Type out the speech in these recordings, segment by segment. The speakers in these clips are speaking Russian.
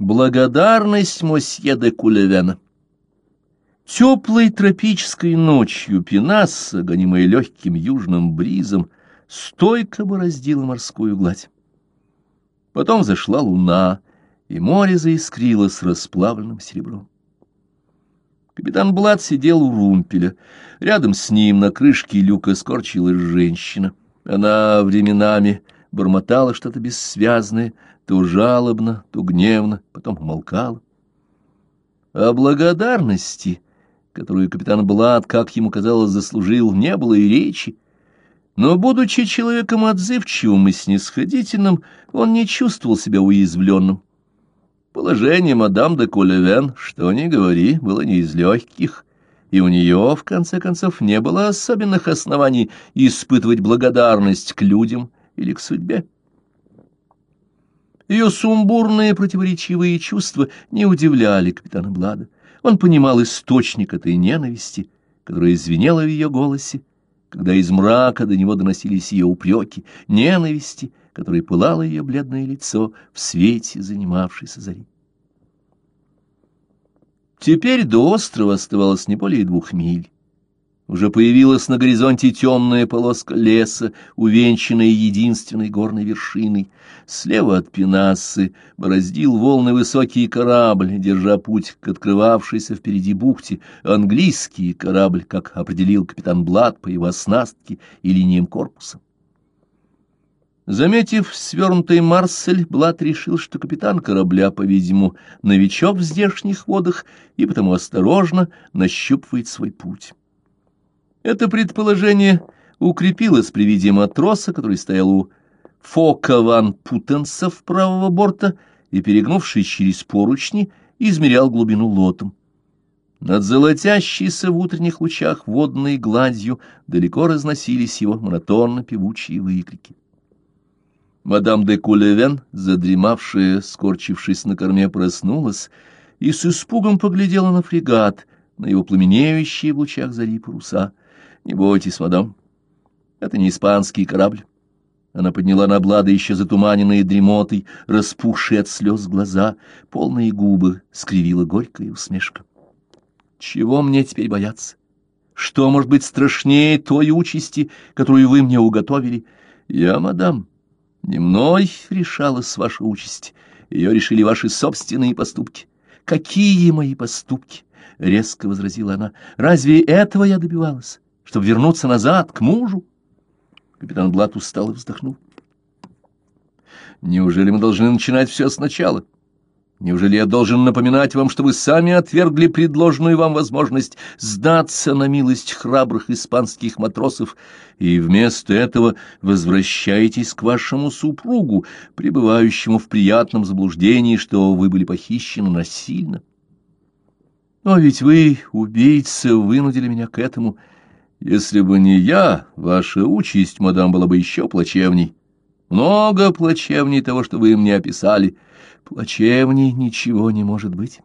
Благодарность мосье де Кулевена. Теплой тропической ночью Пенасса, гонимая легким южным бризом, стойко бороздила морскую гладь. Потом зашла луна, и море заискрило с расплавленным серебром. Капитан Блад сидел у румпеля. Рядом с ним на крышке люка скорчилась женщина. Она временами бормотала что-то бессвязное, то жалобно, то гневно, потом умолкала. О благодарности которую капитан Блад, как ему казалось, заслужил, не было и речи. Но, будучи человеком отзывчивым и снисходительным, он не чувствовал себя уязвленным. Положение мадам де Кулевен, что ни говори, было не из легких, и у нее, в конце концов, не было особенных оснований испытывать благодарность к людям или к судьбе. Ее сумбурные противоречивые чувства не удивляли капитана Блада. Он понимал источник этой ненависти, которая звенела в ее голосе, когда из мрака до него доносились ее упреки, ненависти, которой пылало ее бледное лицо в свете занимавшейся зари. Теперь до острова оставалось не более двух миль. Уже появилась на горизонте темная полоска леса, увенчанная единственной горной вершиной. Слева от Пенассы бороздил волны высокий корабль, держа путь к открывавшейся впереди бухте. Английский корабль, как определил капитан Блад по его оснастке и линиям корпуса. Заметив свернутый Марсель, Блад решил, что капитан корабля, по-видимому, новичок в здешних водах и потому осторожно нащупывает свой путь. Это предположение укрепилось при виде матроса, который стоял у Фока ван Путенса в правого борта и, перегнувшись через поручни, измерял глубину лотом. Над золотящейся в утренних лучах водной гладью далеко разносились его монотонно-певучие выкрики. Мадам де Кулевен, задремавшая, скорчившись на корме, проснулась и с испугом поглядела на фрегат, на его пламенеющие в лучах зари паруса. Не бойтесь, мадам, это не испанский корабль. Она подняла на Блада еще затуманенные дремотой, распухшие от слез глаза, полные губы скривила горькая усмешка. Чего мне теперь бояться? Что может быть страшнее той участи, которую вы мне уготовили? Я, мадам, не мной решалась ваша участь, ее решили ваши собственные поступки. Какие мои поступки? — резко возразила она. — Разве этого я добивалась? Чтобы вернуться назад, к мужу. Капитан Блат устал и вздохнул. Неужели мы должны начинать все сначала? Неужели я должен напоминать вам, что вы сами отвергли предложенную вам возможность сдаться на милость храбрых испанских матросов и вместо этого возвращаетесь к вашему супругу, пребывающему в приятном заблуждении, что вы были похищены насильно? Но ведь вы, убийца, вынудили меня к этому, — если бы не я, ваша участь, мадам, была бы еще плачевней. Много плачевней того, что вы мне описали. Плачевней ничего не может быть.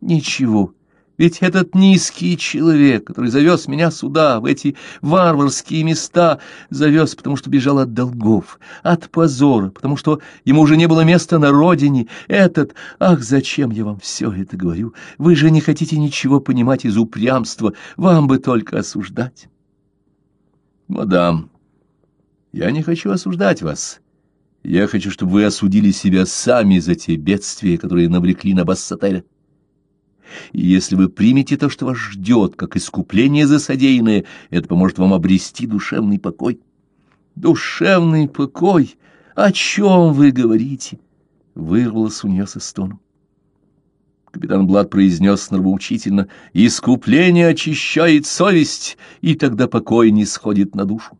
Ничего. Ведь этот низкий человек, который завез меня сюда, в эти варварские места, завез, потому что бежал от долгов, от позора, потому что ему уже не было места на родине, этот... Ах, зачем я вам все это говорю? Вы же не хотите ничего понимать из упрямства, вам бы только осуждать. Мадам, я не хочу осуждать вас. Я хочу, чтобы вы осудили себя сами за те бедствия, которые навлекли на Бассателя. И если вы примете то, что вас ждет, как искупление за содеянное, это поможет вам обрести душевный покой. Душевный покой? О чем вы говорите? Вырвалось у нее со стоном. Капитан Блад произнес нравоучительно, «Искупление очищает совесть, и тогда покой не сходит на душу.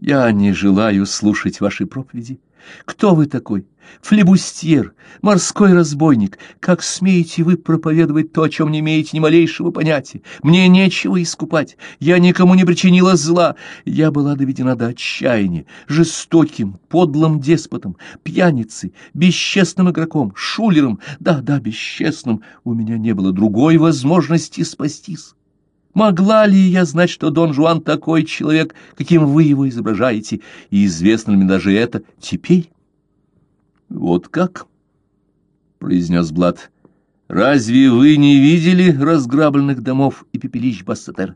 Я не желаю слушать ваши проповеди. Кто вы такой? Флебустьер, морской разбойник. Как смеете вы проповедовать то, о чем не имеете ни малейшего понятия? Мне нечего искупать. Я никому не причинила зла. Я была доведена до отчаяния, жестоким, подлым деспотом, пьяницей, бесчестным игроком, шулером. Да, да, бесчестным. У меня не было другой возможности спастись. Могла ли я знать, что Дон Жуан такой человек, каким вы его изображаете, и известно мне даже это теперь? Вот как? — произнес Блад. «Разве вы не видели разграбленных домов и пепелищ Бассетер?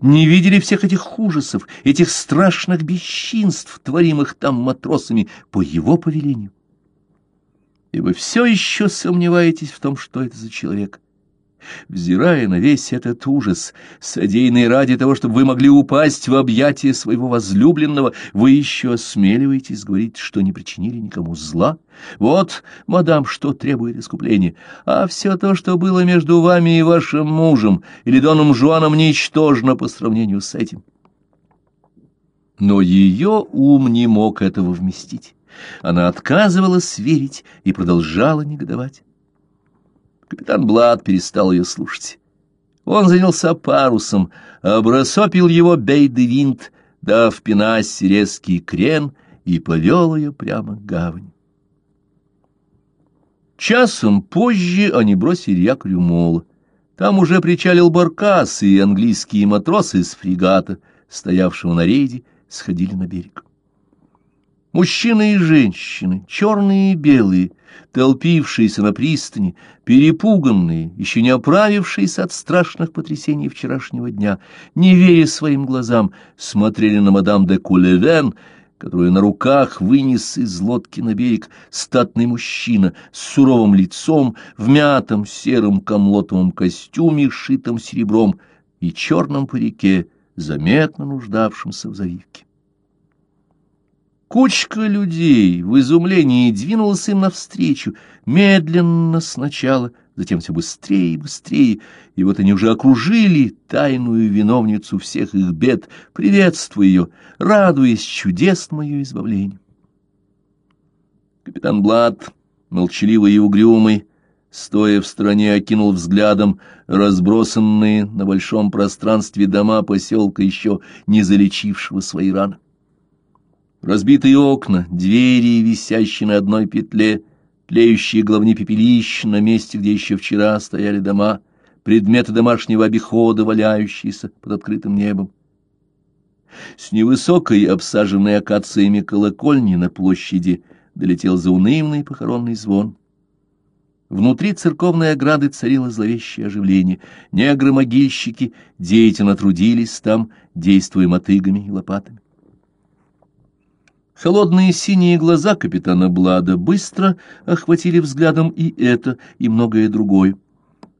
Не видели всех этих ужасов, этих страшных бесчинств, творимых там матросами по его повелению? И вы все еще сомневаетесь в том, что это за человек?» Взирая на весь этот ужас, содеянный ради того, чтобы вы могли упасть в объятия своего возлюбленного, вы еще осмеливаетесь говорить, что не причинили никому зла? Вот, мадам, что требует искупления. А все то, что было между вами и вашим мужем, или доном Жуаном, ничтожно по сравнению с этим. Но ее ум не мог этого вместить. Она отказывалась верить и продолжала негодовать. Капитан Блад перестал ее слушать. Он занялся парусом, обрасопил его бей-де-винт, дав пенасе резкий крен и повел ее прямо к гавани. Часом позже они бросили якорь у мола. Там уже причалил баркас, и английские матросы из фрегата, стоявшего на рейде, сходили на берег. Мужчины и женщины, черные и белые, толпившиеся на пристани, перепуганные, еще не оправившиеся от страшных потрясений вчерашнего дня, не веря своим глазам, смотрели на мадам де Кулевен, которую на руках вынес из лодки на берег статный мужчина с суровым лицом, в мятом сером комлотовом костюме, шитом серебром, и черном парике, заметно нуждавшемся в завивке. Кучка людей в изумлении двинулась им навстречу, медленно сначала, затем все быстрее и быстрее, и вот они уже окружили тайную виновницу всех их бед, приветствуя ее, радуясь чудесному ее избавлению. Капитан Блад, молчаливый и угрюмый, стоя в стороне, окинул взглядом разбросанные на большом пространстве дома поселка, еще не залечившего свои раны. Разбитые окна, двери, висящие на одной петле, тлеющие головни пепелищ на месте, где еще вчера стояли дома, предметы домашнего обихода, валяющиеся под открытым небом. С невысокой, обсаженной акациями колокольни на площади долетел заунывный похоронный звон. Внутри церковной ограды царило зловещее оживление. Негры-могильщики деятельно трудились там, действуя мотыгами и лопатами. Холодные синие глаза капитана Блада быстро охватили взглядом и это, и многое другое.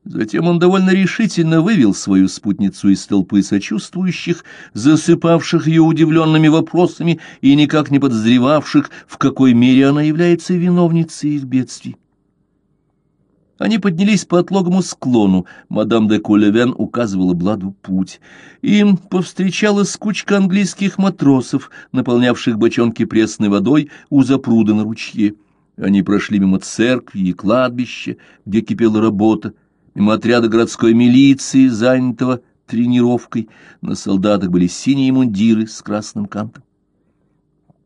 Затем он довольно решительно вывел свою спутницу из толпы сочувствующих, засыпавших ее удивленными вопросами и никак не подозревавших, в какой мере она является виновницей их бедствий. Они поднялись по отлогому склону. Мадам де Кулевен указывала Бладу путь. Им повстречалась кучка английских матросов, наполнявших бочонки пресной водой у запруда на ручье. Они прошли мимо церкви и кладбища, где кипела работа, мимо отряда городской милиции, занятого тренировкой. На солдатах были синие мундиры с красным кантом.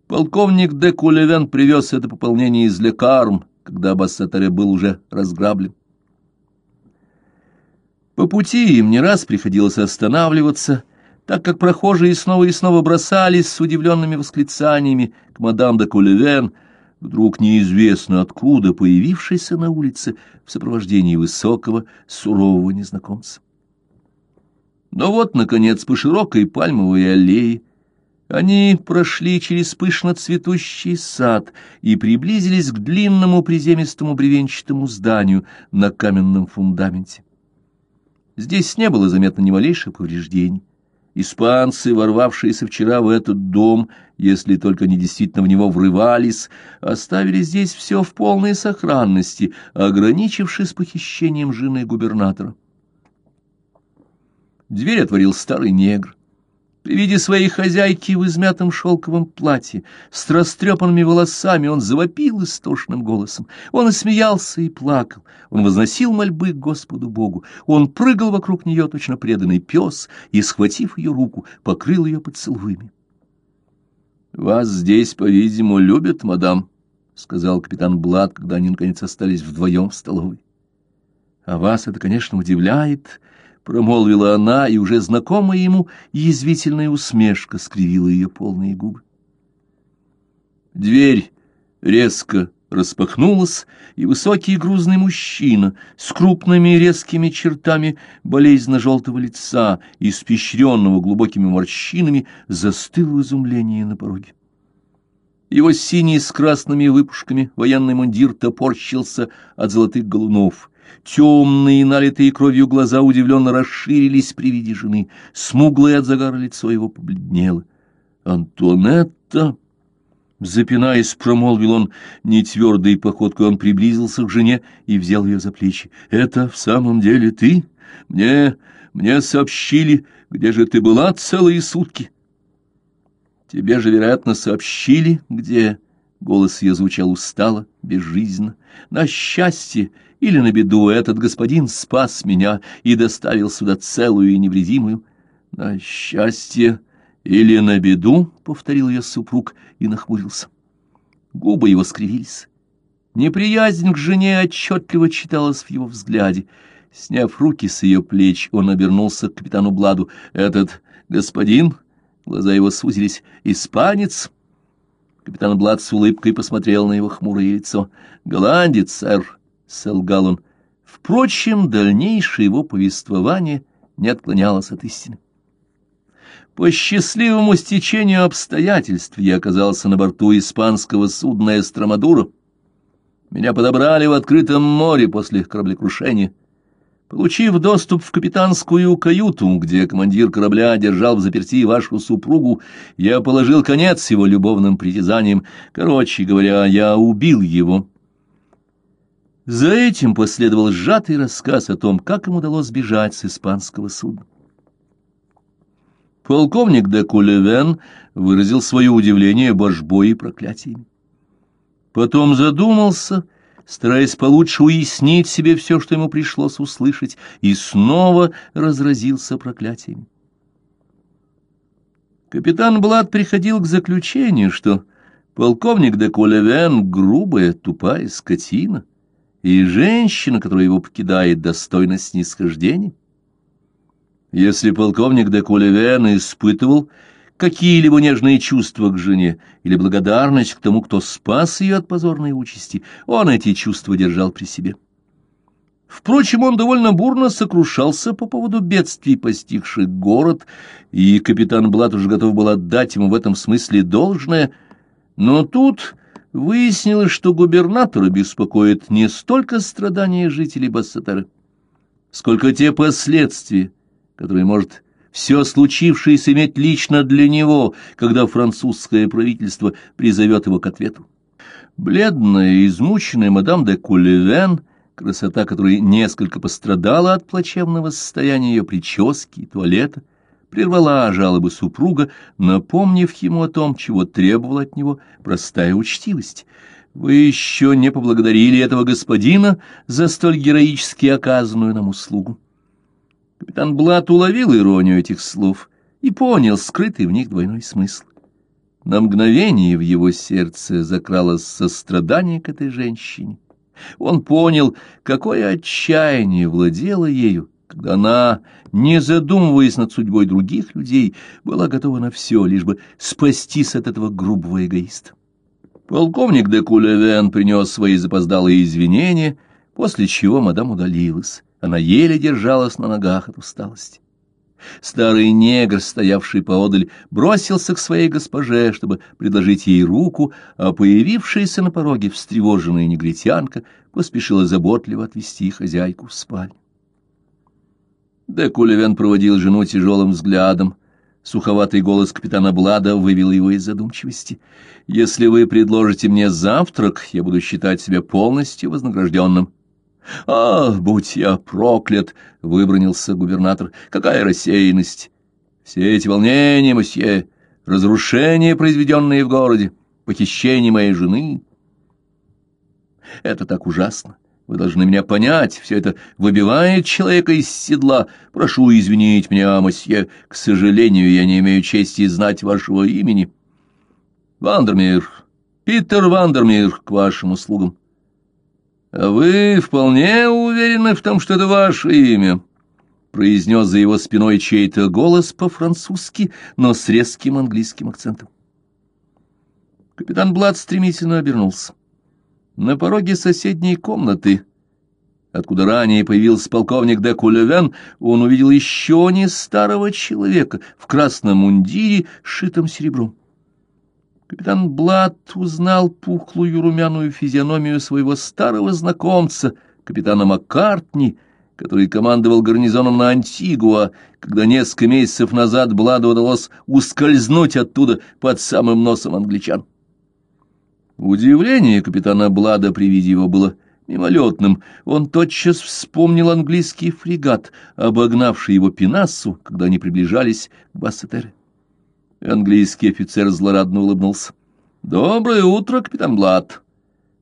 Полковник де Кулевен привез это пополнение из лекарм, когда Бассетаре был уже разграблен. По пути им не раз приходилось останавливаться, так как прохожие снова и снова бросались с удивленными восклицаниями к мадам де Кулевен, вдруг неизвестно откуда появившийся на улице в сопровождении высокого, сурового незнакомца. Но вот, наконец, по широкой пальмовой аллее они прошли через пышно цветущий сад и приблизились к длинному приземистому бревенчатому зданию на каменном фундаменте. Здесь не было заметно ни малейших повреждений. Испанцы, ворвавшиеся вчера в этот дом, если только они действительно в него врывались, оставили здесь все в полной сохранности, ограничившись похищением жены губернатора. Дверь отворил старый негр. При виде своей хозяйки в измятом шелковом платье, с растрепанными волосами, он завопил истошным голосом. Он и смеялся, и плакал. Он возносил мольбы к Господу Богу. Он прыгал вокруг нее, точно преданный пес, и, схватив ее руку, покрыл ее поцелуями. — Вас здесь, по-видимому, любят, мадам, — сказал капитан Блад, когда они, наконец, остались вдвоем в столовой. — А вас это, конечно, удивляет, — промолвила она, и уже знакомая ему язвительная усмешка скривила ее полные губы. Дверь резко распахнулась, и высокий грузный мужчина с крупными резкими чертами болезненно-желтого лица, испещренного глубокими морщинами, застыл в изумлении на пороге. Его синий с красными выпушками военный мундир топорщился от золотых голунов. Темные, налитые кровью глаза удивленно расширились при виде жены. Смуглое от загара лицо его побледнело. «Антуанетта!» Запинаясь, промолвил он, нетвердой походкой он приблизился к жене и взял ее за плечи. «Это в самом деле ты? Мне... мне сообщили, где же ты была целые сутки?» «Тебе же, вероятно, сообщили, где...» Голос ее звучал устало, безжизненно. «На счастье или на беду этот господин спас меня и доставил сюда целую и невредимую. На счастье или на беду?» — повторил ее супруг и нахмурился. Губы его скривились. Неприязнь к жене отчетливо читалась в его взгляде. Сняв руки с ее плеч, он обернулся к капитану Бладу. «Этот господин...» Глаза его сузились. «Испанец?» Капитан Блад с улыбкой посмотрел на его хмурое лицо. «Голландец, сэр», — солгал он. Впрочем, дальнейшее его повествование не отклонялось от истины. По счастливому стечению обстоятельств я оказался на борту испанского судна «Эстромадура». Меня подобрали в открытом море после кораблекрушения. Получив доступ в капитанскую каюту, где командир корабля держал в заперти вашу супругу, я положил конец его любовным притязаниям. Короче говоря, я убил его. За этим последовал сжатый рассказ о том, как им удалось бежать с испанского судна. Полковник де Кулевен выразил свое удивление божбой и проклятиями. Потом задумался, стараясь получше уяснить себе все, что ему пришлось услышать, и снова разразился проклятиями. Капитан Блад приходил к заключению, что полковник де Кулевен — грубая, тупая скотина, и женщина, которая его покидает, достойна снисхождения. Если полковник де Кулевен испытывал какие-либо нежные чувства к жене или благодарность к тому, кто спас ее от позорной участи, он эти чувства держал при себе. Впрочем, он довольно бурно сокрушался по поводу бедствий, постигших город, и капитан Блат уже готов был отдать ему в этом смысле должное, но тут выяснилось, что губернатора беспокоит не столько страдания жителей Бассатары, сколько те последствия, который может все случившееся иметь лично для него, когда французское правительство призовет его к ответу. Бледная и измученная мадам де Кулевен, красота которой несколько пострадала от плачевного состояния ее прически и туалета, прервала жалобы супруга, напомнив ему о том, чего требовала от него простая учтивость. «Вы еще не поблагодарили этого господина за столь героически оказанную нам услугу». Капитан Блат уловил иронию этих слов и понял скрытый в них двойной смысл. На мгновение в его сердце закралось сострадание к этой женщине. Он понял, какое отчаяние владело ею, когда она, не задумываясь над судьбой других людей, была готова на все, лишь бы спастись от этого грубого эгоиста. Полковник де Кулевен принес свои запоздалые извинения, после чего мадам удалилась. Она еле держалась на ногах от усталости. Старый негр, стоявший поодаль, бросился к своей госпоже, чтобы предложить ей руку, а появившаяся на пороге встревоженная негритянка поспешила заботливо отвести хозяйку в спальню. Де Кулевен проводил жену тяжелым взглядом. Суховатый голос капитана Блада вывел его из задумчивости. «Если вы предложите мне завтрак, я буду считать себя полностью вознагражденным». «А, будь я проклят!» — выбронился губернатор. «Какая рассеянность! Все эти волнения, мосье, разрушения, произведенные в городе, похищение моей жены. Это так ужасно. Вы должны меня понять, все это выбивает человека из седла. Прошу извинить меня, мосье, к сожалению, я не имею чести знать вашего имени. Вандермир, Питер Вандермир, к вашим услугам. «А вы вполне уверены в том, что это ваше имя?» — произнес за его спиной чей-то голос по-французски, но с резким английским акцентом. Капитан Блад стремительно обернулся. На пороге соседней комнаты, откуда ранее появился полковник де Кулевен, он увидел еще не старого человека в красном мундире, шитом серебром. Капитан Блад узнал пухлую румяную физиономию своего старого знакомца, капитана Маккартни, который командовал гарнизоном на Антигуа, когда несколько месяцев назад Бладу удалось ускользнуть оттуда под самым носом англичан. Удивление капитана Блада при виде его было мимолетным. Он тотчас вспомнил английский фрегат, обогнавший его Пенассу, когда они приближались к Бассетере. Английский офицер злорадно улыбнулся. «Доброе утро, капитан Блад.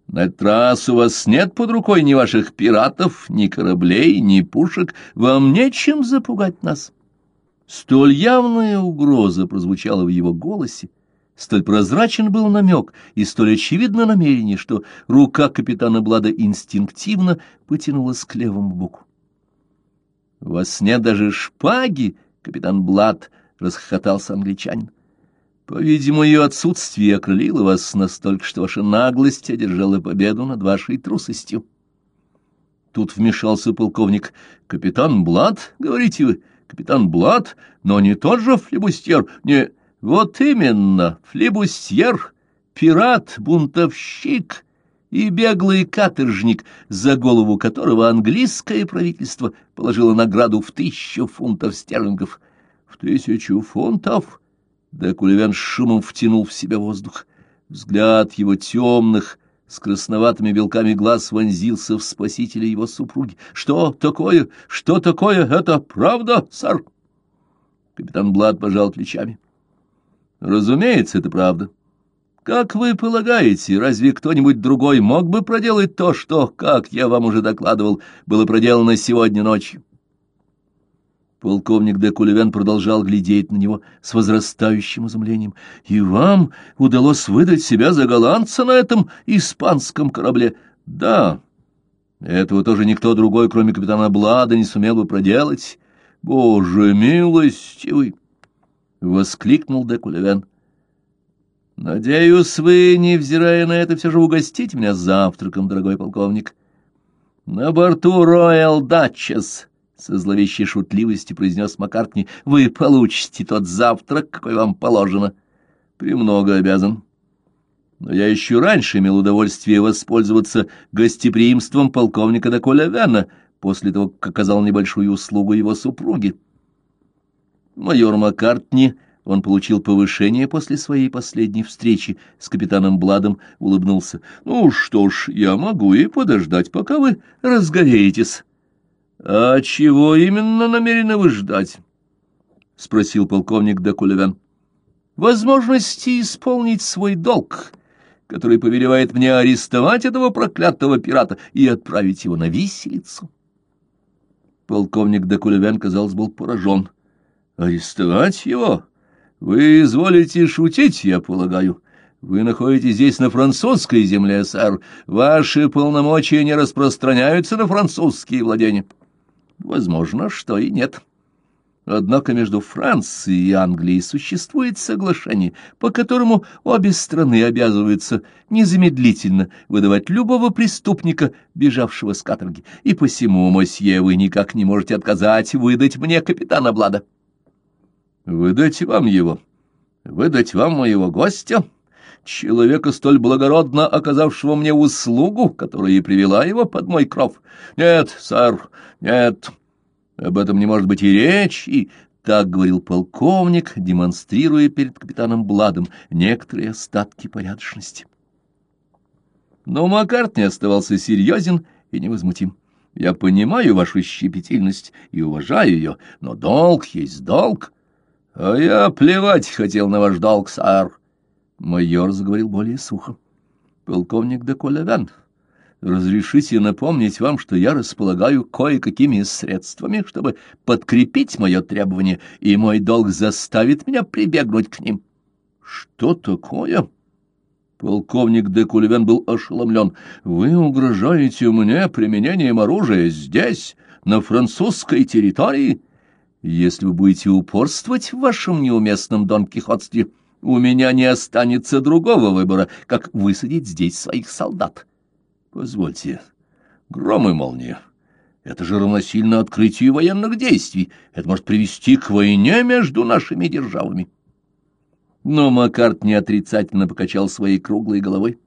На этот раз у вас нет под рукой ни ваших пиратов, ни кораблей, ни пушек. Вам нечем запугать нас». Столь явная угроза прозвучала в его голосе, Столь прозрачен был намек и столь очевидно намерение, что рука капитана Блада инстинктивно потянулась к левому боку. — Во сне даже шпаги, капитан Блад, — расхохотался англичанин. — По-видимому, ее отсутствие окрылило вас настолько, что ваша наглость одержала победу над вашей трусостью. Тут вмешался полковник. — Капитан Блад, говорите вы, капитан Блад, но не тот же флебустьер, не... Вот именно, флебустьер, пират, бунтовщик и беглый каторжник, за голову которого английское правительство положило награду в тысячу фунтов стерлингов. В тысячу фунтов? Да Кулевян шумом втянул в себя воздух. Взгляд его темных, с красноватыми белками глаз вонзился в спасителя его супруги. «Что такое? Что такое? Это правда, сэр?» Капитан Блад пожал плечами. Разумеется, это правда. Как вы полагаете, разве кто-нибудь другой мог бы проделать то, что, как я вам уже докладывал, было проделано сегодня ночью? Полковник де Кулевен продолжал глядеть на него с возрастающим изумлением. «И вам удалось выдать себя за голландца на этом испанском корабле?» «Да, этого тоже никто другой, кроме капитана Блада, не сумел бы проделать. Боже милостивый!» — воскликнул де Кулевен. «Надеюсь, вы, невзирая на это, все же угостите меня завтраком, дорогой полковник». «На борту Роyal Dutchess», — со зловещей шутливостью произнес Маккартни, — «вы получите тот завтрак, какой вам положено». «Премного обязан». Но я еще раньше имел удовольствие воспользоваться гостеприимством полковника де Кулевена после того, как оказал небольшую услугу его супруге. Майор Маккартни, он получил повышение после своей последней встречи с капитаном Бладом, улыбнулся. «Ну что ж, я могу и подождать, пока вы разгореетесь». «А чего именно намерены вы ждать?» — спросил полковник Декулевен. «Возможности исполнить свой долг» который повелевает мне арестовать этого проклятого пирата и отправить его на виселицу. Полковник Декулевен, казалось, был поражен. Арестовать его? Вы изволите шутить, я полагаю. Вы находитесь здесь на французской земле, сэр. Ваши полномочия не распространяются на французские владения. Возможно, что и нет. Однако между Францией и Англией существует соглашение, по которому обе страны обязываются незамедлительно выдавать любого преступника, бежавшего с каторги, и посему, мосье, вы никак не можете отказать выдать мне капитана Блада. Выдать вам его? Выдать вам моего гостя? Человека, столь благородно оказавшего мне услугу, которая и привела его под мой кров? Нет, сэр, нет, об этом не может быть и речи. Так говорил полковник, демонстрируя перед капитаном Бладом некоторые остатки порядочности. Но Маккарт не оставался серьезен и невозмутим. Я понимаю вашу щепетильность и уважаю ее, но долг есть долг. — А я плевать хотел на ваш долг, сэр. Майор заговорил более сухо. — Полковник де Колевен, разрешите напомнить вам, что я располагаю кое-какими средствами, чтобы подкрепить мое требование, и мой долг заставит меня прибегнуть к ним. — Что такое? Полковник де Кулевен был ошеломлен. — Вы угрожаете мне применением оружия здесь, на французской территории? — если вы будете упорствовать в вашем неуместном Дон Кихотстве, у меня не останется другого выбора, как высадить здесь своих солдат. Позвольте, гром и молния. Это же равносильно открытию военных действий. Это может привести к войне между нашими державами. Но Маккарт неотрицательно покачал своей круглой головой.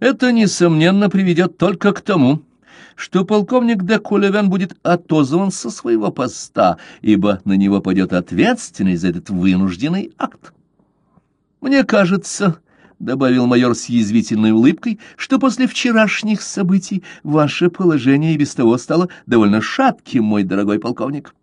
Это, несомненно, приведет только к тому, что полковник де Кулевен будет отозван со своего поста, ибо на него пойдет ответственность за этот вынужденный акт. Мне кажется, — добавил майор с язвительной улыбкой, — что после вчерашних событий ваше положение и без того стало довольно шатким, мой дорогой полковник.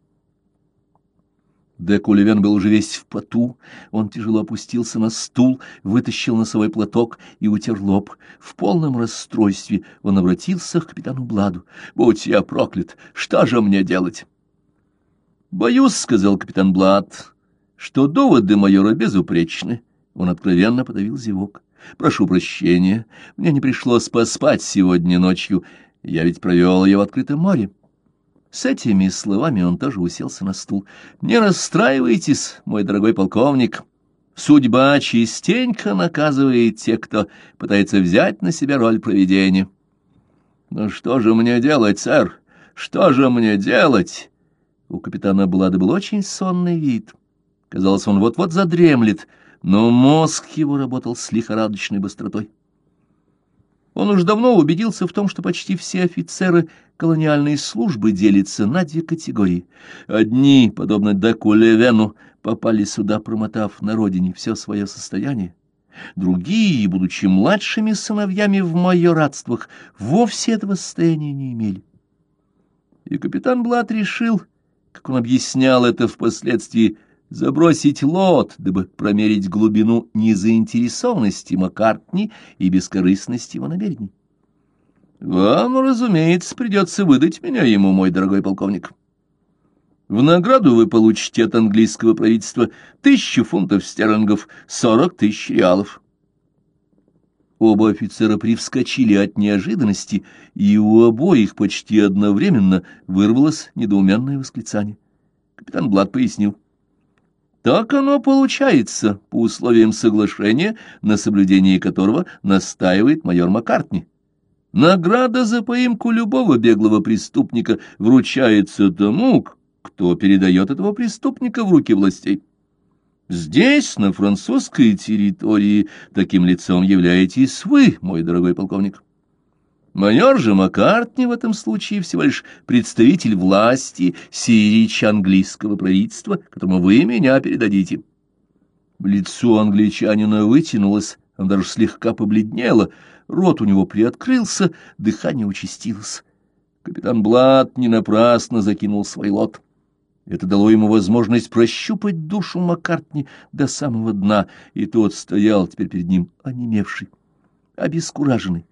Де Кулевен был уже весь в поту. Он тяжело опустился на стул, вытащил носовой платок и утер лоб. В полном расстройстве он обратился к капитану Бладу. «Будь я проклят! Что же мне делать?» «Боюсь», — сказал капитан Блад, — «что доводы майора безупречны». Он откровенно подавил зевок. «Прошу прощения, мне не пришлось поспать сегодня ночью. Я ведь провел ее в открытом море». С этими словами он тоже уселся на стул. «Не расстраивайтесь, мой дорогой полковник. Судьба частенько наказывает тех, кто пытается взять на себя роль провидения». «Ну что же мне делать, сэр? Что же мне делать?» У капитана Блада был очень сонный вид. Казалось, он вот-вот задремлет, но мозг его работал с лихорадочной быстротой. Он уж давно убедился в том, что почти все офицеры колониальной службы делятся на две категории. Одни, подобно Деку Левену, попали сюда, промотав на родине все свое состояние. Другие, будучи младшими сыновьями в майоратствах, вовсе этого состояния не имели. И капитан Блат решил, как он объяснял это впоследствии, забросить лот, дабы промерить глубину незаинтересованности Маккартни и бескорыстности его намерений. Вам, разумеется, придется выдать меня ему, мой дорогой полковник. В награду вы получите от английского правительства тысячу фунтов стерлингов, сорок тысяч реалов. Оба офицера привскочили от неожиданности, и у обоих почти одновременно вырвалось недоуменное восклицание. Капитан Блад пояснил. Так оно получается по условиям соглашения, на соблюдении которого настаивает майор Маккартни. Награда за поимку любого беглого преступника вручается тому, кто передает этого преступника в руки властей. Здесь, на французской территории, таким лицом являетесь вы, мой дорогой полковник. Майор же Маккартни в этом случае всего лишь представитель власти, сирич английского правительства, которому вы меня передадите. Лицо англичанина вытянулось, он даже слегка побледнело, рот у него приоткрылся, дыхание участилось. Капитан Блад не напрасно закинул свой лот. Это дало ему возможность прощупать душу Маккартни до самого дна, и тот стоял теперь перед ним онемевший, обескураженный.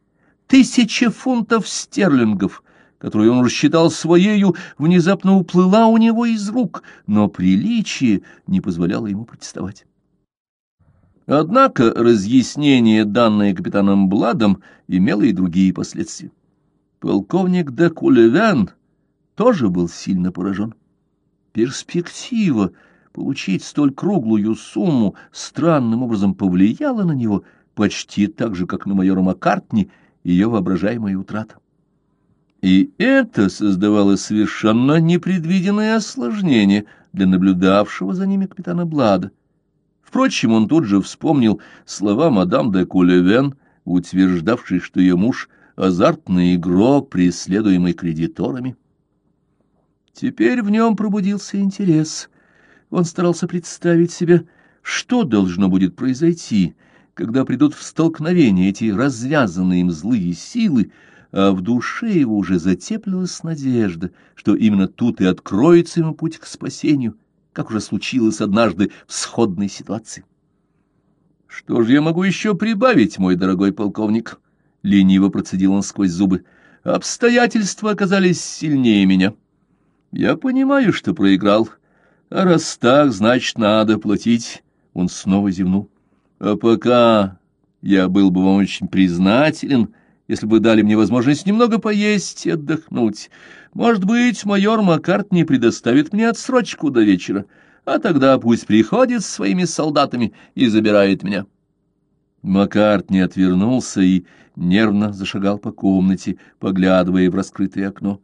Тысяча фунтов стерлингов, которую он рассчитал своею, внезапно уплыла у него из рук, но приличие не позволяло ему протестовать. Однако разъяснение, данное капитаном Бладом, имело и другие последствия. Полковник де Кулевен тоже был сильно поражен. Перспектива получить столь круглую сумму странным образом повлияла на него почти так же, как на майора Маккартни ее воображаемая утрата. И это создавало совершенно непредвиденное осложнение для наблюдавшего за ними капитана Блада. Впрочем, он тут же вспомнил слова мадам де Кулевен, утверждавшей, что ее муж — азартный игрок, преследуемый кредиторами. Теперь в нем пробудился интерес. Он старался представить себе, что должно будет произойти — когда придут в столкновение эти развязанные им злые силы, а в душе его уже затеплилась надежда, что именно тут и откроется ему путь к спасению, как уже случилось однажды в сходной ситуации. «Что же я могу еще прибавить, мой дорогой полковник?» — лениво процедил он сквозь зубы. «Обстоятельства оказались сильнее меня. Я понимаю, что проиграл, а раз так, значит, надо платить». Он снова зевнул. А пока я был бы вам очень признателен, если бы дали мне возможность немного поесть и отдохнуть. Может быть, майор Маккарт не предоставит мне отсрочку до вечера, а тогда пусть приходит с своими солдатами и забирает меня». Маккарт не отвернулся и нервно зашагал по комнате, поглядывая в раскрытое окно.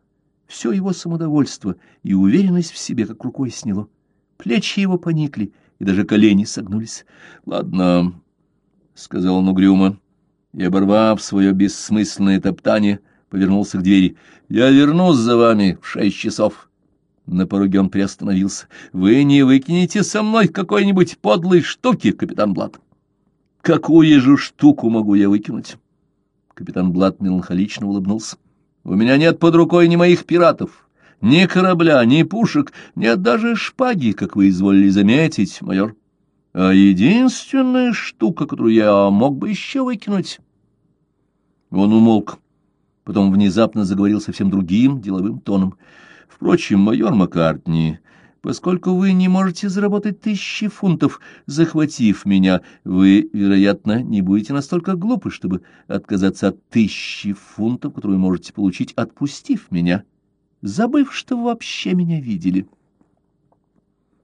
Все его самодовольство и уверенность в себе как рукой сняло. Плечи его поникли, и даже колени согнулись. — Ладно, — сказал он угрюмо, и, оборвав свое бессмысленное топтание, повернулся к двери. — Я вернусь за вами в шесть часов. На пороге он приостановился. — Вы не выкинете со мной какой-нибудь подлой штуки, капитан Блад? — Какую же штуку могу я выкинуть? Капитан Блад меланхолично улыбнулся. — У меня нет под рукой ни моих пиратов, ни корабля, ни пушек, нет даже шпаги, как вы изволили заметить, майор. А единственная штука, которую я мог бы еще выкинуть... Он умолк, потом внезапно заговорил совсем другим деловым тоном — Впрочем, майор Маккартни, поскольку вы не можете заработать тысячи фунтов, захватив меня, вы, вероятно, не будете настолько глупы, чтобы отказаться от тысячи фунтов, которые можете получить, отпустив меня, забыв, что вообще меня видели.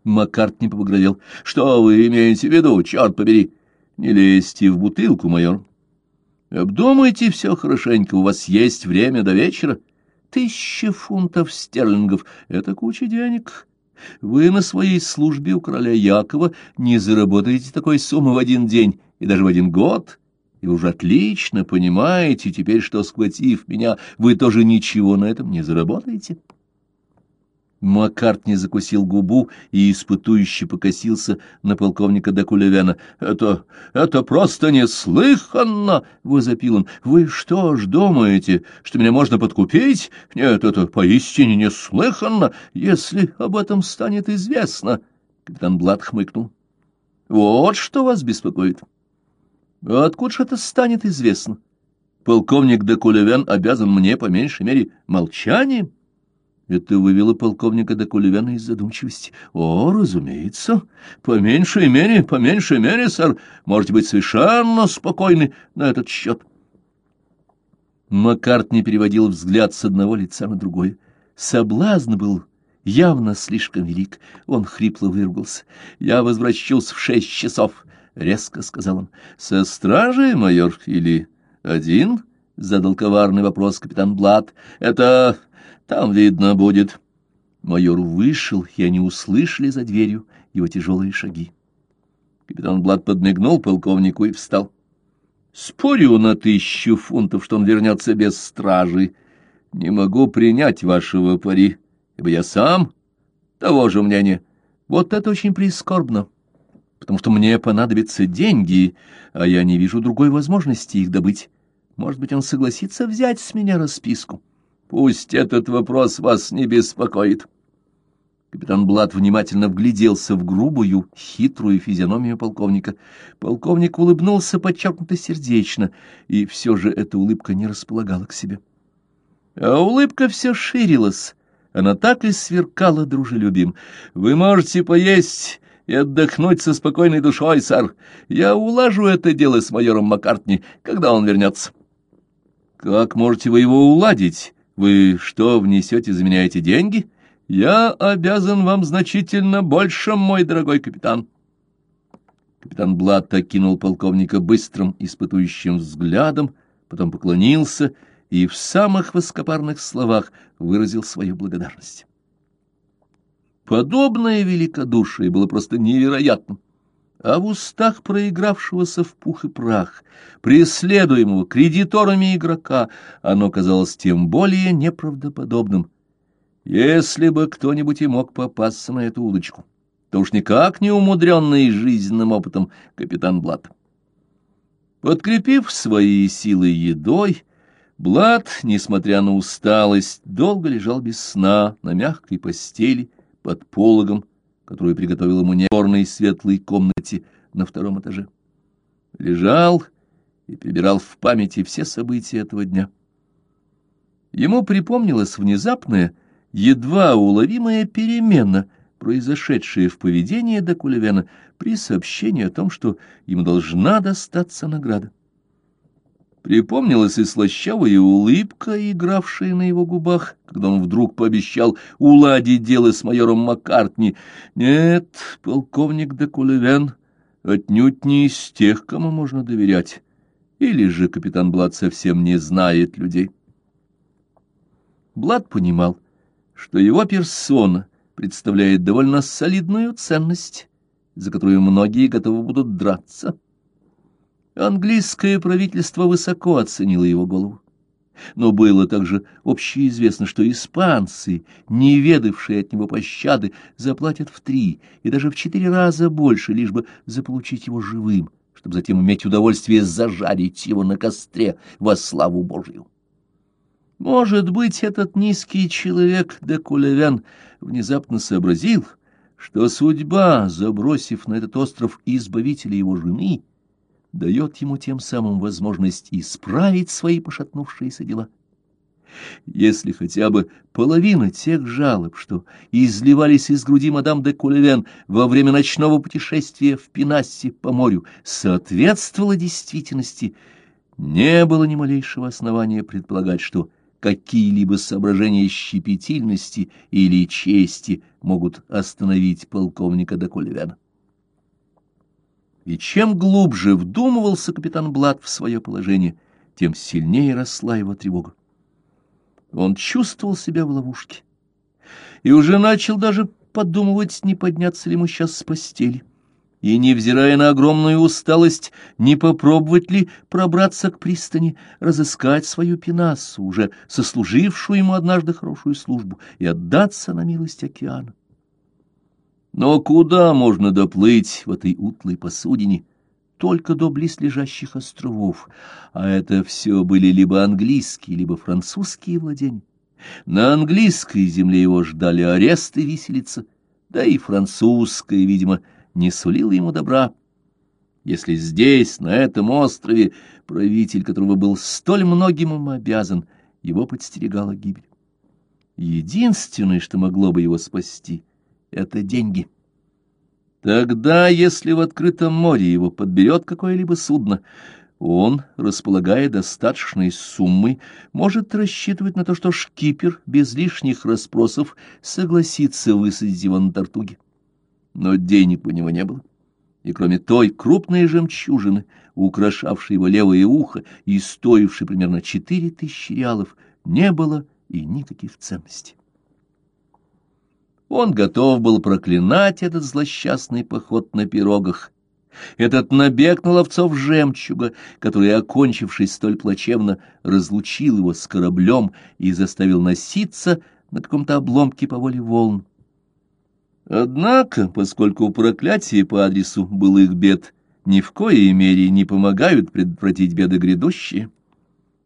Маккартни побагровел. — Что вы имеете в виду, черт побери? Не лезьте в бутылку, майор. Обдумайте все хорошенько, у вас есть время до вечера. — Тысяча фунтов стерлингов — это куча денег. Вы на своей службе у короля Якова не заработаете такой суммы в один день и даже в один год, и уже отлично понимаете теперь, что, схватив меня, вы тоже ничего на этом не заработаете. Маккартни закусил губу и испытующе покосился на полковника Декулевена. — Это... это просто неслыханно! — возопил он. — Вы что ж думаете, что меня можно подкупить? Нет, это поистине неслыханно, если об этом станет известно. Капитан Блад хмыкнул. — Вот что вас беспокоит. — Откуда же это станет известно? Полковник Декулевен обязан мне, по меньшей мере, молчанием. — это вывело полковника до Кулевена из задумчивости. — О, разумеется. По меньшей мере, по меньшей мере, сэр, можете быть совершенно спокойны на этот счет. Маккарт не переводил взгляд с одного лица на другое. Соблазн был явно слишком велик. Он хрипло выругался. — Я возвращусь в шесть часов, — резко сказал он. — Со стражей, майор, или один? — задал коварный вопрос капитан Блад. — Это... Там видно будет. Майор вышел, и они услышали за дверью его тяжелые шаги. Капитан Блад подмигнул полковнику и встал. Спорю на тысячу фунтов, что он вернется без стражи. Не могу принять вашего пари, ибо я сам того же мнения. Вот это очень прискорбно, потому что мне понадобятся деньги, а я не вижу другой возможности их добыть. Может быть, он согласится взять с меня расписку. Пусть этот вопрос вас не беспокоит. Капитан Блад внимательно вгляделся в грубую, хитрую физиономию полковника. Полковник улыбнулся подчеркнуто сердечно, и все же эта улыбка не располагала к себе. А улыбка все ширилась. Она так и сверкала дружелюбием. «Вы можете поесть и отдохнуть со спокойной душой, сэр. Я улажу это дело с майором Маккартни, когда он вернется». «Как можете вы его уладить?» Вы что, внесете за меня эти деньги? Я обязан вам значительно больше, мой дорогой капитан. Капитан Блат окинул полковника быстрым, испытующим взглядом, потом поклонился и в самых воскопарных словах выразил свою благодарность. Подобное великодушие было просто невероятным а в устах проигравшегося в пух и прах, преследуемого кредиторами игрока, оно казалось тем более неправдоподобным. Если бы кто-нибудь и мог попасться на эту удочку, то уж никак не умудренный жизненным опытом капитан Блад. Подкрепив свои силы едой, Блад, несмотря на усталость, долго лежал без сна на мягкой постели под пологом, которую приготовил ему черной светлой комнате на втором этаже. Лежал и прибирал в памяти все события этого дня. Ему припомнилась внезапная, едва уловимая перемена, произошедшая в поведении Декулевена при сообщении о том, что ему должна достаться награда. Припомнилась и слащавая улыбка, игравшая на его губах, когда он вдруг пообещал уладить дело с майором Маккартни. Нет, полковник де Кулевен отнюдь не из тех, кому можно доверять, или же капитан Блад совсем не знает людей. Блад понимал, что его персона представляет довольно солидную ценность, за которую многие готовы будут драться. Английское правительство высоко оценило его голову. Но было также общеизвестно, что испанцы, не ведавшие от него пощады, заплатят в три и даже в четыре раза больше, лишь бы заполучить его живым, чтобы затем иметь удовольствие зажарить его на костре во славу Божью. Может быть, этот низкий человек де Кулевян внезапно сообразил, что судьба, забросив на этот остров избавителя его жены, дает ему тем самым возможность исправить свои пошатнувшиеся дела. Если хотя бы половина тех жалоб, что изливались из груди мадам де Кулевен во время ночного путешествия в Пенассе по морю, соответствовала действительности, не было ни малейшего основания предполагать, что какие-либо соображения щепетильности или чести могут остановить полковника де Кулевена. И чем глубже вдумывался капитан Блад в свое положение, тем сильнее росла его тревога. Он чувствовал себя в ловушке и уже начал даже подумывать, не подняться ли ему сейчас с постели, и, невзирая на огромную усталость, не попробовать ли пробраться к пристани, разыскать свою пенасу, уже сослужившую ему однажды хорошую службу, и отдаться на милость океана. Но куда можно доплыть в этой утлой посудине? Только до близлежащих островов, а это все были либо английские, либо французские владения. На английской земле его ждали арест и виселица, да и французская, видимо, не сулила ему добра. Если здесь, на этом острове, правитель, которого был столь многим ему обязан, его подстерегала гибель. Единственное, что могло бы его спасти — это деньги. Тогда, если в открытом море его подберет какое-либо судно, он, располагая достаточной суммой, может рассчитывать на то, что шкипер без лишних расспросов согласится высадить его на Тартуге. Но денег у него не было. И кроме той крупной жемчужины, украшавшей его левое ухо и стоившей примерно четыре тысячи реалов, не было и никаких ценностей. Он готов был проклинать этот злосчастный поход на пирогах, этот набег на ловцов жемчуга, который, окончившись столь плачевно, разлучил его с кораблем и заставил носиться на каком-то обломке по воле волн. Однако, поскольку проклятие по адресу былых бед ни в коей мере не помогают предотвратить беды грядущие,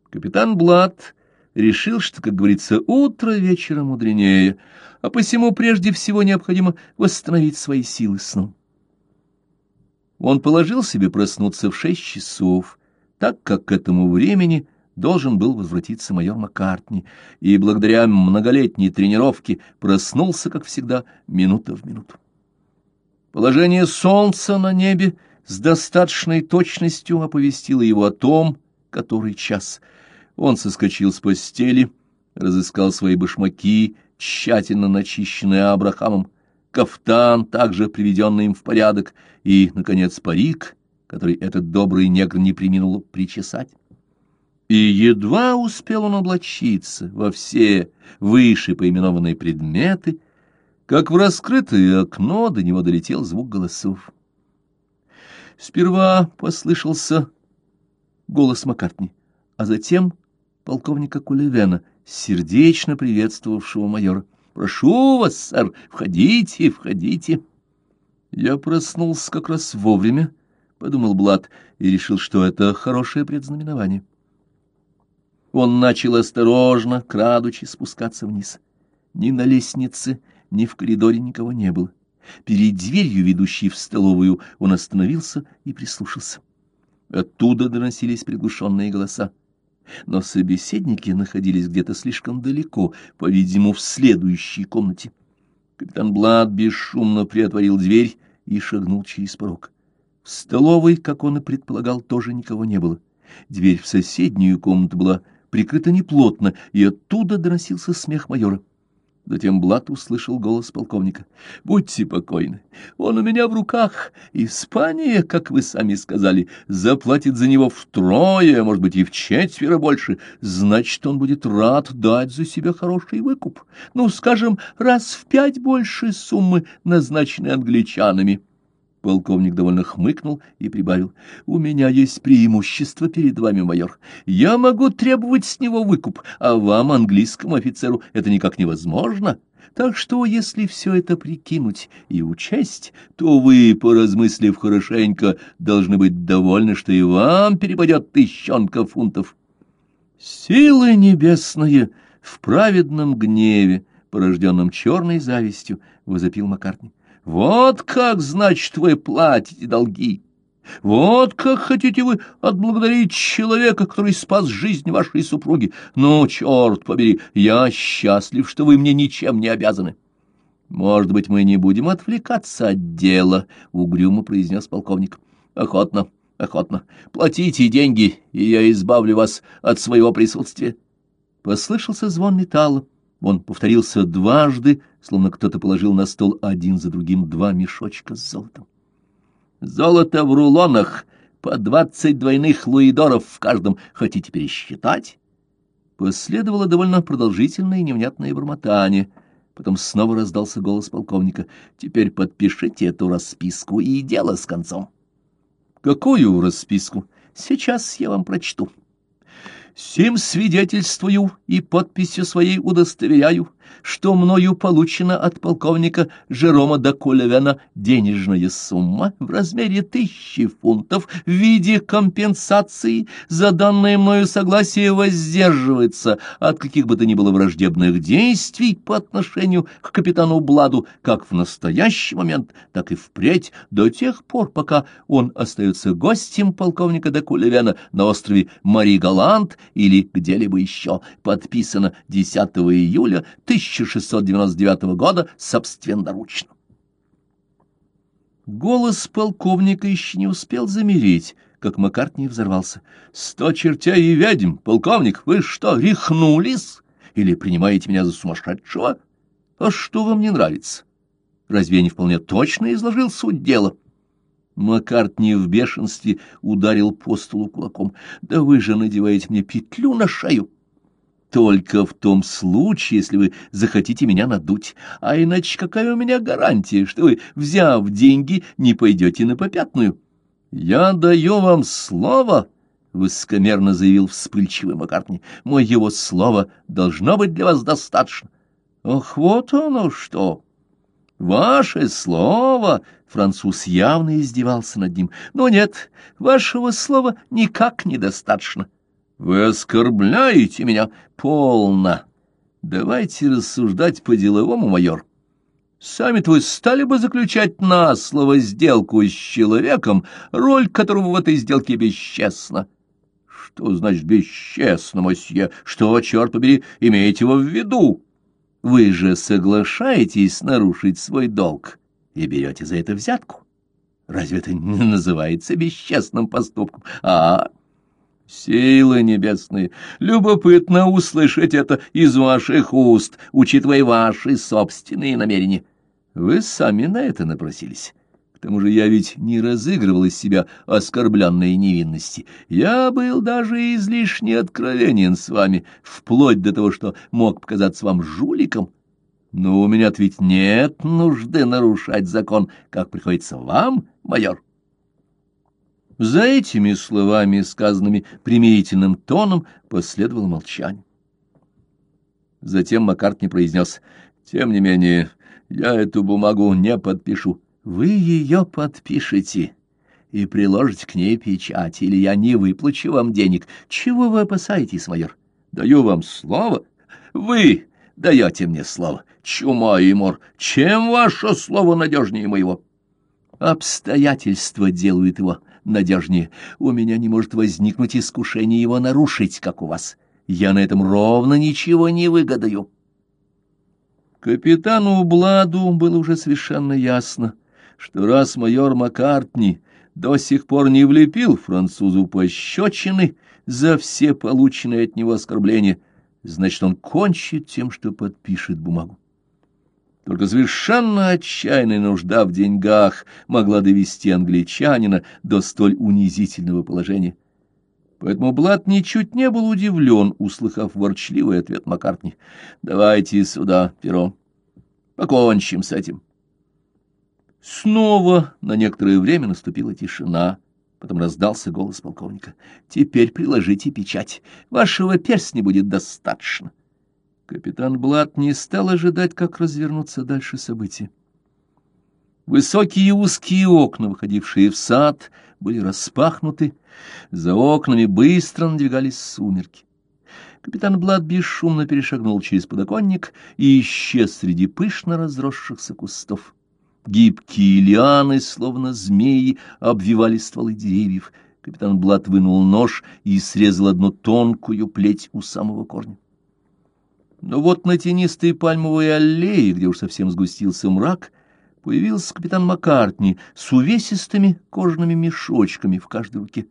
капитан Блад решил, что, как говорится, утро вечера мудренее, а посему прежде всего необходимо восстановить свои силы сном. Он положил себе проснуться в шесть часов, так как к этому времени должен был возвратиться майор Маккартни, и благодаря многолетней тренировке проснулся, как всегда, минута в минуту. Положение солнца на небе с достаточной точностью оповестило его о том, который час — он соскочил с постели, разыскал свои башмаки, тщательно начищенные Абрахамом, кафтан, также приведенный им в порядок, и, наконец, парик, который этот добрый негр не приминул причесать. И едва успел он облачиться во все выше поименованные предметы, как в раскрытое окно до него долетел звук голосов. Сперва послышался голос Маккартни, а затем полковника Кулевена, сердечно приветствовавшего майора. «Прошу вас, сэр, входите, входите». Я проснулся как раз вовремя, — подумал Блад, и решил, что это хорошее предзнаменование. Он начал осторожно, крадучи, спускаться вниз. Ни на лестнице, ни в коридоре никого не было. Перед дверью, ведущей в столовую, он остановился и прислушался. Оттуда доносились приглушенные голоса но собеседники находились где-то слишком далеко, по-видимому, в следующей комнате. Капитан Блад бесшумно приотворил дверь и шагнул через порог. В столовой, как он и предполагал, тоже никого не было. Дверь в соседнюю комнату была прикрыта неплотно, и оттуда доносился смех майора. Затем Блат услышал голос полковника. — Будьте покойны, он у меня в руках. Испания, как вы сами сказали, заплатит за него втрое, может быть, и в четверо больше. Значит, он будет рад дать за себя хороший выкуп. Ну, скажем, раз в пять больше суммы, назначенной англичанами. Полковник довольно хмыкнул и прибавил. — У меня есть преимущество перед вами, майор. Я могу требовать с него выкуп, а вам, английскому офицеру, это никак невозможно. Так что, если все это прикинуть и учесть, то вы, поразмыслив хорошенько, должны быть довольны, что и вам перепадет тысячонка фунтов. Силы небесные в праведном гневе, порожденном черной завистью, возопил Маккартни. Вот как, значит, вы платите долги. Вот как хотите вы отблагодарить человека, который спас жизнь вашей супруги. Ну, черт побери, я счастлив, что вы мне ничем не обязаны. Может быть, мы не будем отвлекаться от дела, — угрюмо произнес полковник. Охотно, охотно. Платите деньги, и я избавлю вас от своего присутствия. Послышался звон металла. Он повторился дважды, словно кто-то положил на стол один за другим два мешочка с золотом. «Золото в рулонах, по двадцать двойных луидоров в каждом. Хотите пересчитать?» Последовало довольно продолжительное и невнятное бормотание. Потом снова раздался голос полковника. «Теперь подпишите эту расписку, и дело с концом». «Какую расписку?» «Сейчас я вам прочту». Сим свидетельствую и подписью своей удостоверяю, что мною получена от полковника Жерома Доколевена денежная сумма в размере тысячи фунтов в виде компенсации за данное мною согласие воздерживается от каких бы то ни было враждебных действий по отношению к капитану Бладу как в настоящий момент, так и впредь, до тех пор, пока он остается гостем полковника Доколевена на острове Мари Галант или где-либо еще. Подписано 10 июля 1699 года собственноручно. Голос полковника еще не успел замереть, как Маккартни взорвался. «Сто чертей и ведьм, полковник, вы что, рехнулись? Или принимаете меня за сумасшедшего? А что вам не нравится? Разве я не вполне точно изложил суть дела?» Маккартни в бешенстве ударил по столу кулаком. «Да вы же надеваете мне петлю на шею!» «Только в том случае, если вы захотите меня надуть. А иначе какая у меня гарантия, что вы, взяв деньги, не пойдете на попятную?» «Я даю вам слово!» — высокомерно заявил вспыльчивый Маккартни. «Моего слова должно быть для вас достаточно». «Ах, вот оно что!» «Ваше слово!» — француз явно издевался над ним. «Но нет, вашего слова никак недостаточно. Вы оскорбляете меня полно. Давайте рассуждать по-деловому, майор. Сами-то вы стали бы заключать на слово сделку с человеком, роль которого в этой сделке бесчестна». «Что значит бесчестно, мосье? Что, черт побери, имеете его в виду?» Вы же соглашаетесь нарушить свой долг и берете за это взятку. Разве это не называется бесчестным поступком? А? Силы небесные, любопытно услышать это из ваших уст, учитывая ваши собственные намерения. Вы сами на это напросились. К тому же я ведь не разыгрывал из себя оскорбленной невинности. Я был даже излишне откровенен с вами, вплоть до того, что мог показаться вам жуликом. Но у меня ведь нет нужды нарушать закон, как приходится вам, майор. За этими словами, сказанными примирительным тоном, последовало молчание. Затем Маккартни произнес, «Тем не менее, я эту бумагу не подпишу». Вы ее подпишете и приложите к ней печать, или я не выплачу вам денег. Чего вы опасаетесь, майор? Даю вам слово. Вы даете мне слово. Чума и мор. Чем ваше слово надежнее моего? Обстоятельства делают его надежнее. У меня не может возникнуть искушение его нарушить, как у вас. Я на этом ровно ничего не выгодаю. Капитану Бладу было уже совершенно ясно, что раз майор Маккартни до сих пор не влепил французу пощечины за все полученные от него оскорбления, значит, он кончит тем, что подпишет бумагу. Только совершенно отчаянная нужда в деньгах могла довести англичанина до столь унизительного положения. Поэтому Блад ничуть не был удивлен, услыхав ворчливый ответ Маккартни. «Давайте сюда, перо. Покончим с этим». Снова на некоторое время наступила тишина. Потом раздался голос полковника. «Теперь приложите печать. Вашего перстня будет достаточно». Капитан Блат не стал ожидать, как развернуться дальше события. Высокие узкие окна, выходившие в сад, были распахнуты. За окнами быстро надвигались сумерки. Капитан Блад бесшумно перешагнул через подоконник и исчез среди пышно разросшихся кустов. Гибкие лианы, словно змеи, обвивали стволы деревьев. Капитан Блад вынул нож и срезал одну тонкую плеть у самого корня. Но вот на тенистой пальмовой аллее, где уж совсем сгустился мрак, появился капитан Маккартни с увесистыми кожаными мешочками в каждой руке.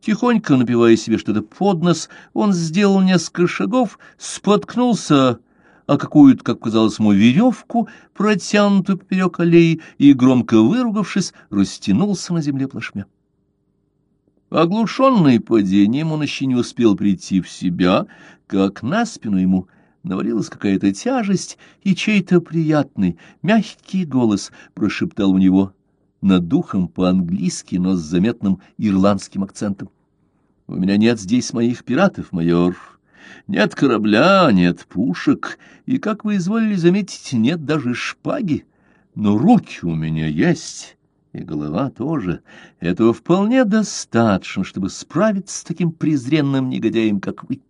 Тихонько напивая себе что-то под нос, он сделал несколько шагов, споткнулся о какую-то, как казалось ему, веревку, протянутую поперек аллеи, и, громко выругавшись, растянулся на земле плашмя. Оглушенный падением, он еще не успел прийти в себя, как на спину ему навалилась какая-то тяжесть, и чей-то приятный, мягкий голос прошептал у него над духом по-английски, но с заметным ирландским акцентом. «У меня нет здесь моих пиратов, майор. Нет корабля, нет пушек, и, как вы изволили заметить, нет даже шпаги. Но руки у меня есть» и голова тоже. Этого вполне достаточно, чтобы справиться с таким презренным негодяем, как вы.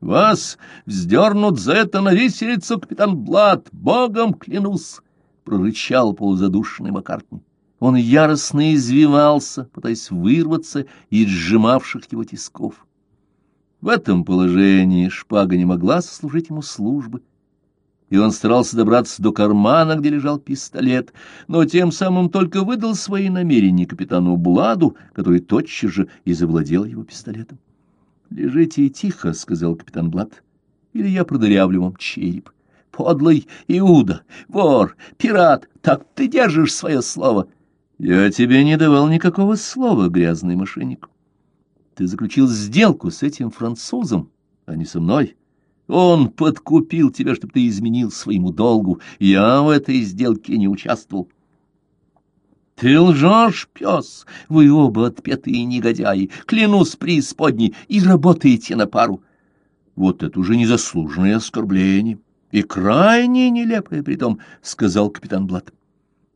Вас вздернут за это на виселицу, капитан Блад, богом клянусь, — прорычал полузадушенный Маккартни. Он яростно извивался, пытаясь вырваться из сжимавших его тисков. В этом положении шпага не могла сослужить ему службы, и он старался добраться до кармана, где лежал пистолет, но тем самым только выдал свои намерения капитану Бладу, который тотчас же и завладел его пистолетом. — Лежите тихо, — сказал капитан Блад, — или я продырявлю вам череп. — Подлый Иуда, вор, пират, так ты держишь свое слово. — Я тебе не давал никакого слова, грязный мошенник. Ты заключил сделку с этим французом, а не со мной. — он подкупил тебя, чтобы ты изменил своему долгу. Я в этой сделке не участвовал. Ты лжешь, пес, вы оба отпетые негодяи, клянусь преисподней, и работаете на пару. Вот это уже незаслуженное оскорбление, и крайне нелепое при том, — сказал капитан Блад.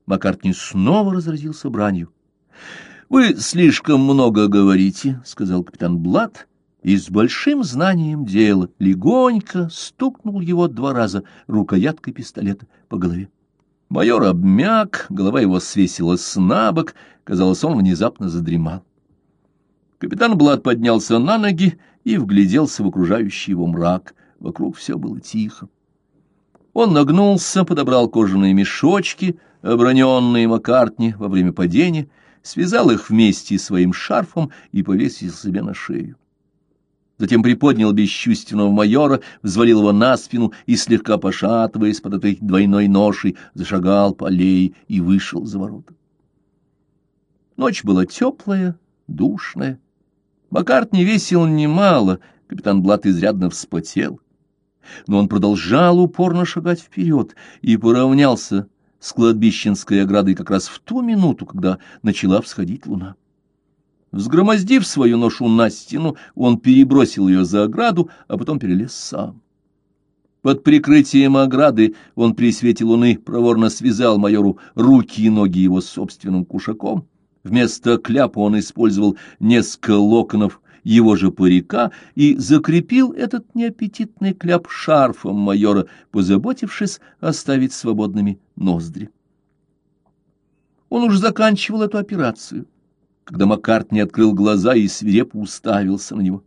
Маккартни снова разразился бранью. — Вы слишком много говорите, — сказал капитан Блад, — и с большим знанием дела легонько стукнул его два раза рукояткой пистолета по голове. Майор обмяк, голова его свесилась на бок, казалось, он внезапно задремал. Капитан Блад поднялся на ноги и вгляделся в окружающий его мрак. Вокруг все было тихо. Он нагнулся, подобрал кожаные мешочки, оброненные Маккартни во время падения, связал их вместе своим шарфом и повесил себе на шею затем приподнял бесчувственного майора, взвалил его на спину и, слегка пошатываясь под этой двойной ношей, зашагал по аллее и вышел за ворота. Ночь была теплая, душная. Макарт не весил немало, капитан Блат изрядно вспотел. Но он продолжал упорно шагать вперед и поравнялся с кладбищенской оградой как раз в ту минуту, когда начала всходить луна. Взгромоздив свою ношу на стену, он перебросил ее за ограду, а потом перелез сам. Под прикрытием ограды он при свете луны проворно связал майору руки и ноги его собственным кушаком. Вместо кляпа он использовал несколько локонов его же парика и закрепил этот неаппетитный кляп шарфом майора, позаботившись оставить свободными ноздри. Он уже заканчивал эту операцию когда Маккарт не открыл глаза и свирепо уставился на него.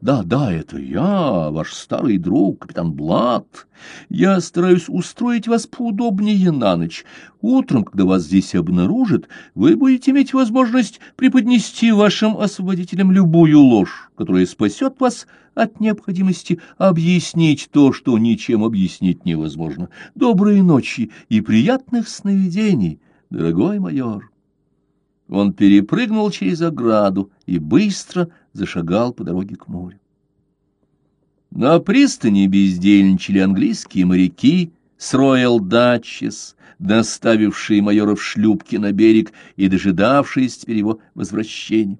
Да, да, это я, ваш старый друг, капитан Блад. Я стараюсь устроить вас поудобнее на ночь. Утром, когда вас здесь обнаружат, вы будете иметь возможность преподнести вашим освободителям любую ложь, которая спасет вас от необходимости объяснить то, что ничем объяснить невозможно. Доброй ночи и приятных сновидений, дорогой майор. Он перепрыгнул через ограду и быстро зашагал по дороге к морю. На пристани бездельничали английские моряки с Роял Датчес, доставившие майора в шлюпке на берег и дожидавшиеся теперь его возвращения.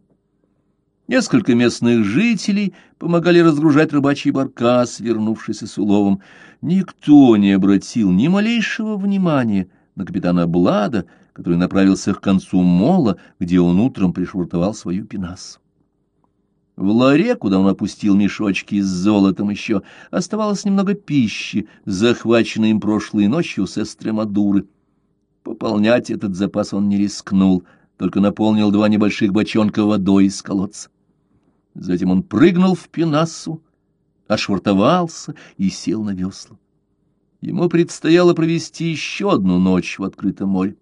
Несколько местных жителей помогали разгружать рыбачий баркас, вернувшийся с уловом. Никто не обратил ни малейшего внимания на капитана Блада, который направился к концу мола, где он утром пришвартовал свою пенас. В ларе, куда он опустил мешочки с золотом еще, оставалось немного пищи, захваченной им прошлой ночью с Эстремадуры. Пополнять этот запас он не рискнул, только наполнил два небольших бочонка водой из колодца. Затем он прыгнул в пенассу, ошвартовался и сел на весла. Ему предстояло провести еще одну ночь в открытом море.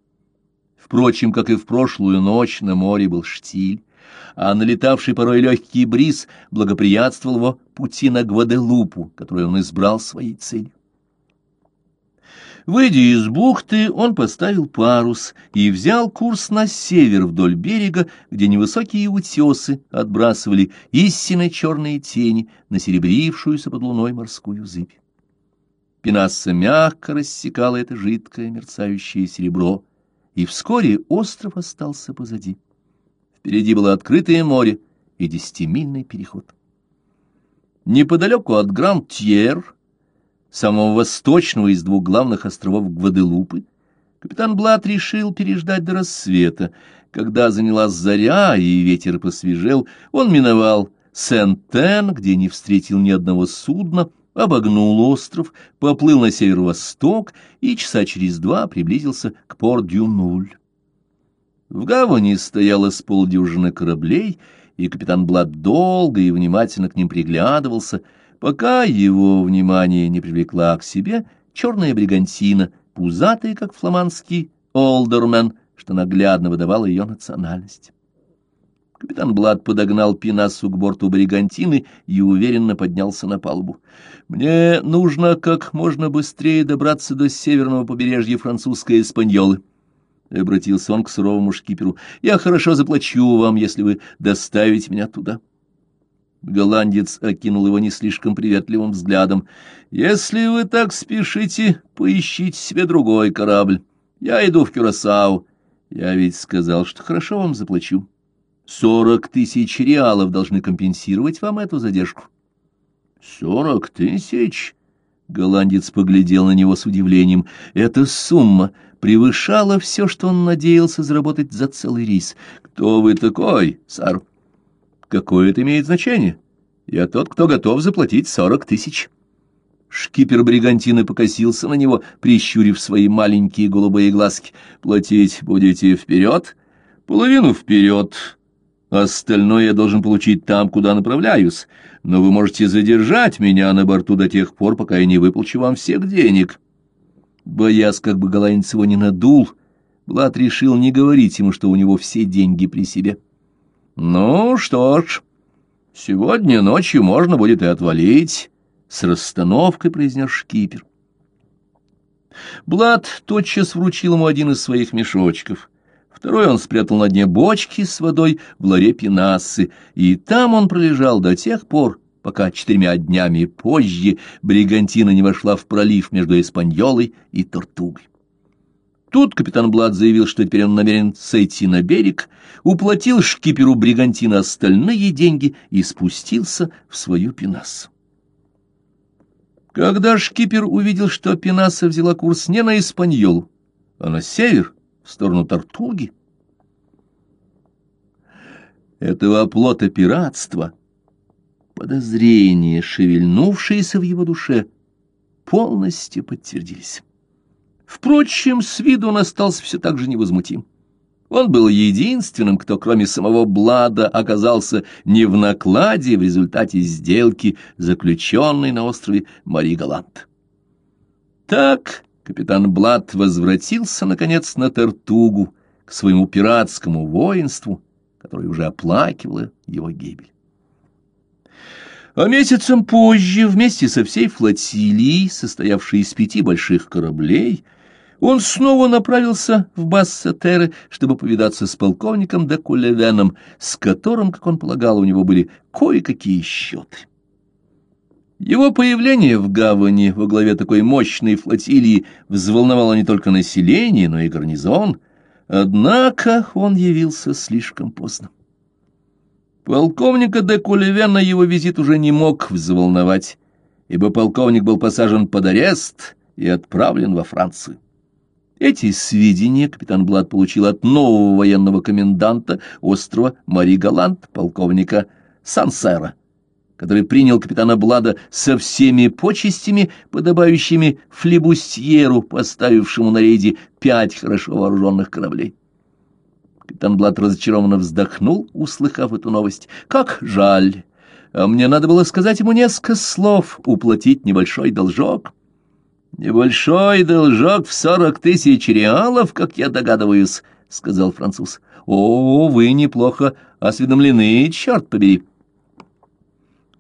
Впрочем, как и в прошлую ночь, на море был штиль, а налетавший порой легкий бриз благоприятствовал его пути на Гваделупу, который он избрал своей целью. Выйдя из бухты, он поставил парус и взял курс на север вдоль берега, где невысокие утесы отбрасывали истинно черные тени на серебрившуюся под луной морскую зыбь. Пенасса мягко рассекала это жидкое мерцающее серебро, и вскоре остров остался позади. Впереди было открытое море и десятимильный переход. Неподалеку от Гранд-Тьер, самого восточного из двух главных островов Гваделупы, капитан Блат решил переждать до рассвета. Когда занялась заря и ветер посвежел, он миновал Сен-Тен, где не встретил ни одного судна, обогнул остров, поплыл на северо-восток и часа через два приблизился к Пор-Дю-Нуль. В гавани стояло с полдюжины кораблей, и капитан Блад долго и внимательно к ним приглядывался, пока его внимание не привлекла к себе черная бригантина, пузатая, как фламандский олдермен, что наглядно выдавало ее национальность. Капитан Блад подогнал Пинасу к борту бригантины и уверенно поднялся на палубу. «Мне нужно как можно быстрее добраться до северного побережья французской Испаньолы», — обратился он к суровому шкиперу. «Я хорошо заплачу вам, если вы доставите меня туда». Голландец окинул его не слишком приветливым взглядом. «Если вы так спешите, поищите себе другой корабль. Я иду в Кюрасау. Я ведь сказал, что хорошо вам заплачу». Сорок тысяч реалов должны компенсировать вам эту задержку. Сорок тысяч? Голландец поглядел на него с удивлением. Эта сумма превышала все, что он надеялся заработать за целый рейс. Кто вы такой, сэр? Какое это имеет значение? Я тот, кто готов заплатить сорок тысяч. Шкипер бригантины покосился на него, прищурив свои маленькие голубые глазки. «Платить будете вперед?» «Половину вперед», Остальное я должен получить там, куда направляюсь, но вы можете задержать меня на борту до тех пор, пока я не выплачу вам всех денег». Боясь, как бы голландец его не надул, Блад решил не говорить ему, что у него все деньги при себе. «Ну что ж, сегодня ночью можно будет и отвалить», — с расстановкой произнес шкипер. Блад тотчас вручил ему один из своих мешочков — Второй он спрятал на дне бочки с водой в ларе Пенассы, и там он пролежал до тех пор, пока четырьмя днями позже бригантина не вошла в пролив между Испаньолой и Тортугой. Тут капитан Блад заявил, что теперь он намерен сойти на берег, уплатил шкиперу бригантина остальные деньги и спустился в свою Пенассу. Когда шкипер увидел, что Пенаса взяла курс не на Испаньолу, а на север, в сторону Тартуги. Этого оплота пиратства, подозрения, шевельнувшиеся в его душе, полностью подтвердились. Впрочем, с виду он остался все так же невозмутим. Он был единственным, кто, кроме самого Блада, оказался не в накладе в результате сделки, заключенной на острове Мари Галант. Так капитан Блад возвратился, наконец, на Тартугу, к своему пиратскому воинству, которое уже оплакивало его гибель. А месяцем позже, вместе со всей флотилией, состоявшей из пяти больших кораблей, он снова направился в Бассетеры, чтобы повидаться с полковником де с которым, как он полагал, у него были кое-какие счеты. Его появление в гавани во главе такой мощной флотилии взволновало не только население, но и гарнизон, однако он явился слишком поздно. Полковника де Кулевена его визит уже не мог взволновать, ибо полковник был посажен под арест и отправлен во Францию. Эти сведения капитан Блад получил от нового военного коменданта острова Мари Галант, полковника Сансера, который принял капитана Блада со всеми почестями, подобающими флебустьеру, поставившему на рейде пять хорошо вооруженных кораблей. Капитан Блад разочарованно вздохнул, услыхав эту новость. «Как жаль! А мне надо было сказать ему несколько слов, уплатить небольшой должок». «Небольшой должок в сорок тысяч реалов, как я догадываюсь», — сказал француз. «О, вы неплохо осведомлены, черт побери».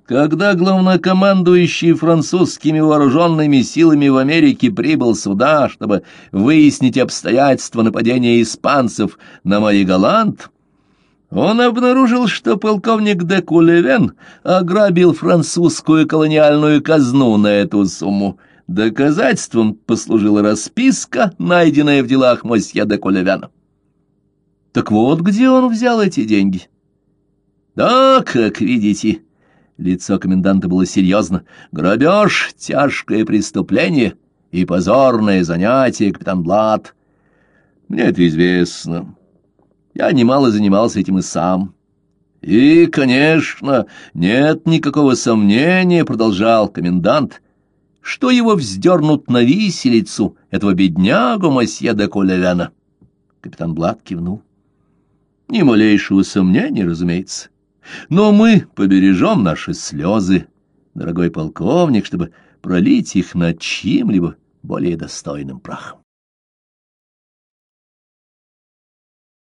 Когда главнокомандующий французскими вооруженными силами в Америке прибыл сюда, чтобы выяснить обстоятельства нападения испанцев на Мари-Галант, он обнаружил, что полковник де Кулевен ограбил французскую колониальную казну на эту сумму — Доказательством послужила расписка, найденная в делах мосье де Колевяна. Так вот, где он взял эти деньги? Да, как видите, лицо коменданта было серьезно. Грабеж — тяжкое преступление и позорное занятие, капитан Блад. Мне это известно. Я немало занимался этим и сам. И, конечно, нет никакого сомнения, продолжал комендант, что его вздернут на виселицу, этого беднягу мосье де Колевяна. Капитан Блад кивнул. Ни малейшего сомнения, разумеется. Но мы побережем наши слезы, дорогой полковник, чтобы пролить их над чьим-либо более достойным прахом.